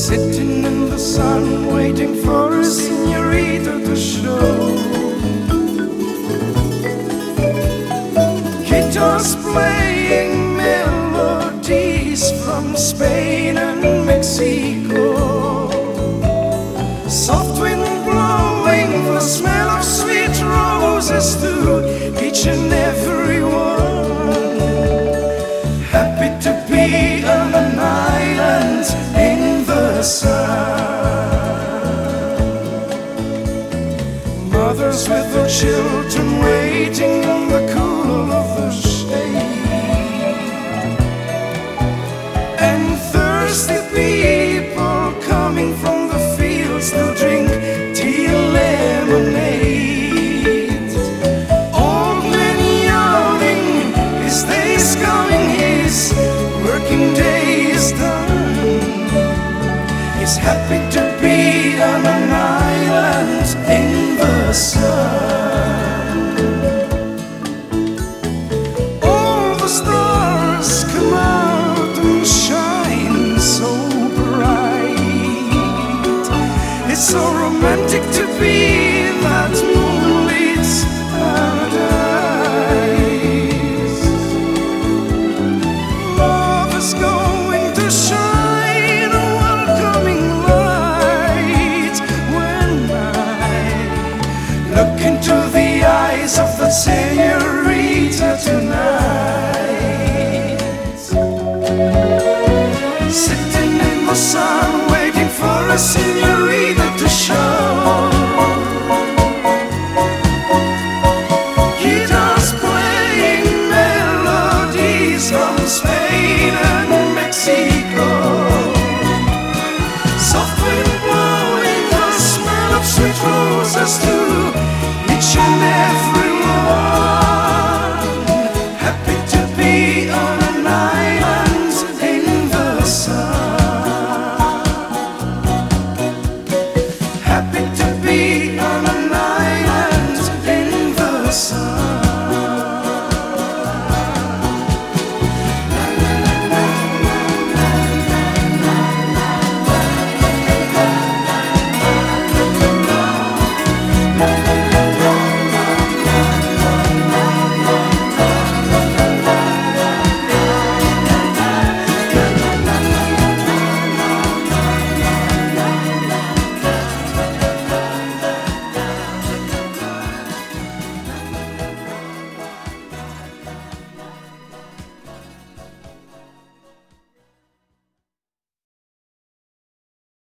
Sitting in the sun, waiting for a senorita to show. Guitars playing melodies from Spain and Mothers with their children waiting in the cool of the shade. He's happy to be on an island in the sun. Sitting in the sun, waiting for a senorita to show. Guitars playing melodies from Spain and Mexico. Soft wind blowing the smell of sweet roses too.